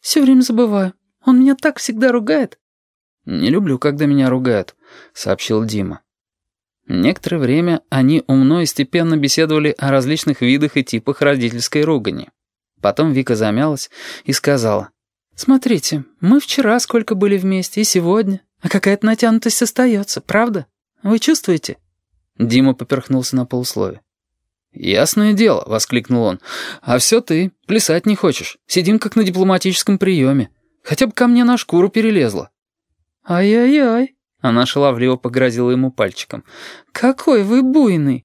Все время забываю. Он меня так всегда ругает». «Не люблю, когда меня ругают», — сообщил Дима. Некоторое время они умно и степенно беседовали о различных видах и типах родительской ругани. Потом Вика замялась и сказала. «Смотрите, мы вчера сколько были вместе, и сегодня. А какая-то натянутость остается, правда? Вы чувствуете?» Дима поперхнулся на полуслове. «Ясное дело», — воскликнул он. «А все ты, плясать не хочешь. Сидим как на дипломатическом приеме. Хотя бы ко мне на шкуру перелезла». «Ай-яй-яй», — она шаловливо погрозила ему пальчиком. «Какой вы буйный!»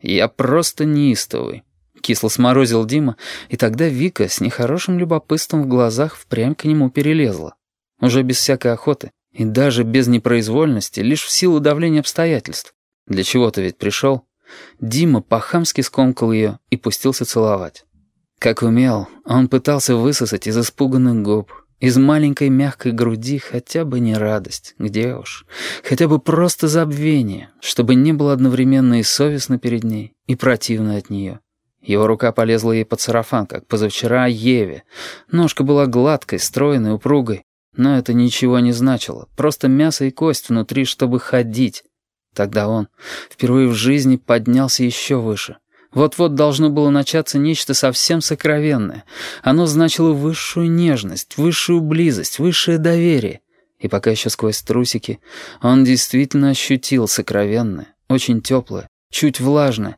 «Я просто неистовый», — кисло сморозил Дима, и тогда Вика с нехорошим любопытством в глазах впрямь к нему перелезла. Уже без всякой охоты и даже без непроизвольности, лишь в силу давления обстоятельств. Для чего-то ведь пришел. Дима по-хамски скомкал ее и пустился целовать. Как умел, он пытался высосать из испуганных губ, из маленькой мягкой груди хотя бы не радость, где уж, хотя бы просто забвение, чтобы не было одновременно и совестно перед ней, и противно от нее. Его рука полезла ей под сарафан, как позавчера Еве. Ножка была гладкой, стройной, упругой. Но это ничего не значило. Просто мясо и кость внутри, чтобы ходить. Тогда он впервые в жизни поднялся еще выше. Вот-вот должно было начаться нечто совсем сокровенное. Оно значило высшую нежность, высшую близость, высшее доверие. И пока еще сквозь трусики, он действительно ощутил сокровенное, очень теплое, чуть влажное.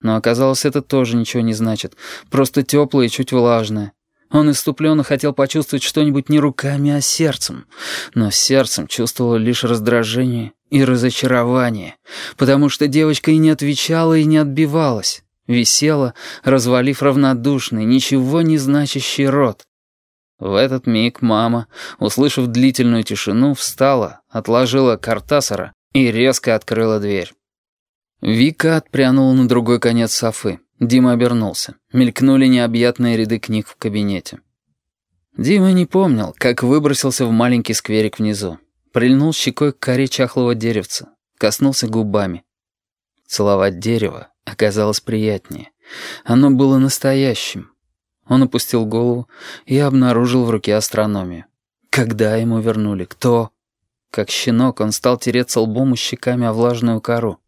Но оказалось, это тоже ничего не значит. Просто теплое и чуть влажное. Он иступленно хотел почувствовать что-нибудь не руками, а сердцем. Но сердцем чувствовал лишь раздражение и разочарование, потому что девочка и не отвечала, и не отбивалась. Висела, развалив равнодушный, ничего не значащий рот. В этот миг мама, услышав длительную тишину, встала, отложила картасора и резко открыла дверь. Вика отпрянула на другой конец софы. Дима обернулся. Мелькнули необъятные ряды книг в кабинете. Дима не помнил, как выбросился в маленький скверик внизу. Прильнул щекой к коре чахлого деревца. Коснулся губами. Целовать дерево оказалось приятнее. Оно было настоящим. Он опустил голову и обнаружил в руке астрономию. Когда ему вернули? Кто? Как щенок он стал тереться лбом и щеками о влажную кору.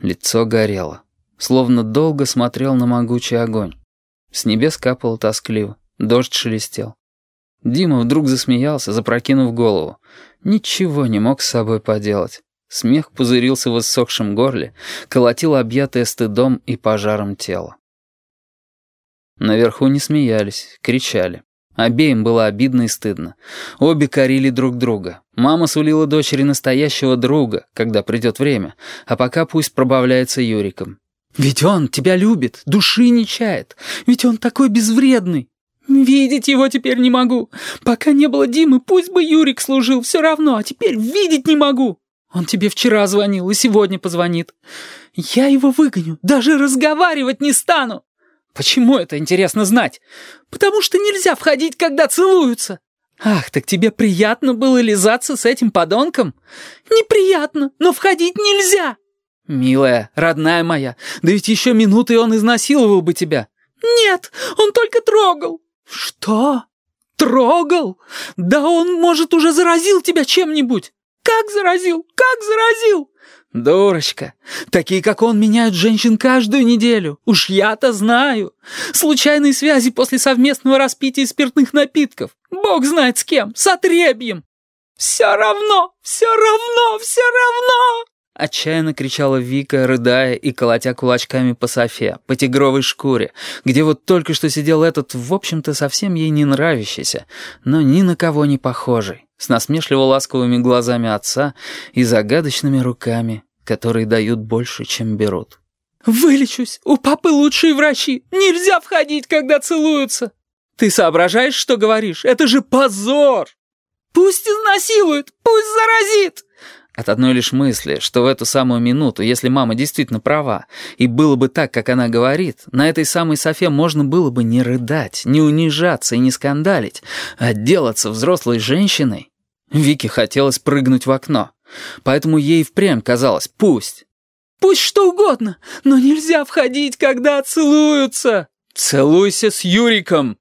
Лицо горело. Словно долго смотрел на могучий огонь. С небес капало тоскливо. Дождь шелестел. Дима вдруг засмеялся, запрокинув голову. Ничего не мог с собой поделать. Смех пузырился в иссохшем горле, колотил объятое стыдом и пожаром тело. Наверху не смеялись, кричали. Обеим было обидно и стыдно. Обе корили друг друга. Мама сулила дочери настоящего друга, когда придет время, а пока пусть пробавляется Юриком. «Ведь он тебя любит, души не чает. Ведь он такой безвредный». «Видеть его теперь не могу. Пока не было Димы, пусть бы Юрик служил, все равно, а теперь видеть не могу». Он тебе вчера звонил и сегодня позвонит. Я его выгоню, даже разговаривать не стану. Почему это интересно знать? Потому что нельзя входить, когда целуются. Ах, так тебе приятно было лизаться с этим подонком? Неприятно, но входить нельзя. Милая, родная моя, да ведь еще минуты он изнасиловал бы тебя. Нет, он только трогал. Что? Трогал? Да он, может, уже заразил тебя чем-нибудь. Как заразил? Как заразил? Дурочка, такие, как он, меняют женщин каждую неделю. Уж я-то знаю. Случайные связи после совместного распития спиртных напитков. Бог знает с кем, с отребьем. Все равно, все равно, все равно. Отчаянно кричала Вика, рыдая и колотя кулачками по софе, по тигровой шкуре, где вот только что сидел этот, в общем-то, совсем ей не нравящийся, но ни на кого не похожий с насмешливо-ласковыми глазами отца и загадочными руками, которые дают больше, чем берут. «Вылечусь! У папы лучшие врачи! Нельзя входить, когда целуются!» «Ты соображаешь, что говоришь? Это же позор!» «Пусть изнасилует! Пусть заразит!» От одной лишь мысли, что в эту самую минуту, если мама действительно права, и было бы так, как она говорит, на этой самой Софе можно было бы не рыдать, не унижаться и не скандалить, а отделаться взрослой женщиной, Вике хотелось прыгнуть в окно. Поэтому ей впрямь казалось «пусть». «Пусть что угодно, но нельзя входить, когда целуются». «Целуйся с Юриком».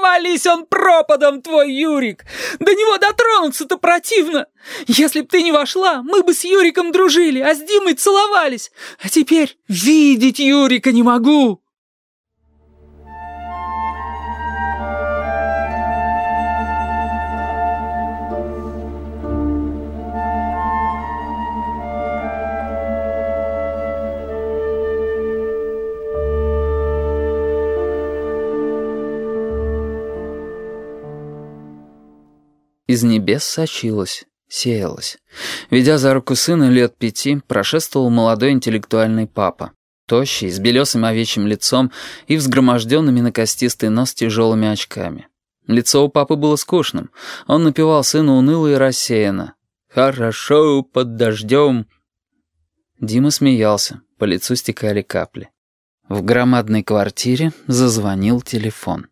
«Право Провались он пропадом, твой Юрик! До него дотронуться-то противно! Если б ты не вошла, мы бы с Юриком дружили, а с Димой целовались. А теперь видеть Юрика не могу!» Из небес сочилась, сеялась. Ведя за руку сына лет пяти, прошествовал молодой интеллектуальный папа. Тощий, с белесым овечьим лицом и взгроможденными на костистый нос тяжелыми очками. Лицо у папы было скучным. Он напевал сыну уныло и рассеянно. «Хорошо, под дождем». Дима смеялся, по лицу стекали капли. В громадной квартире зазвонил телефон.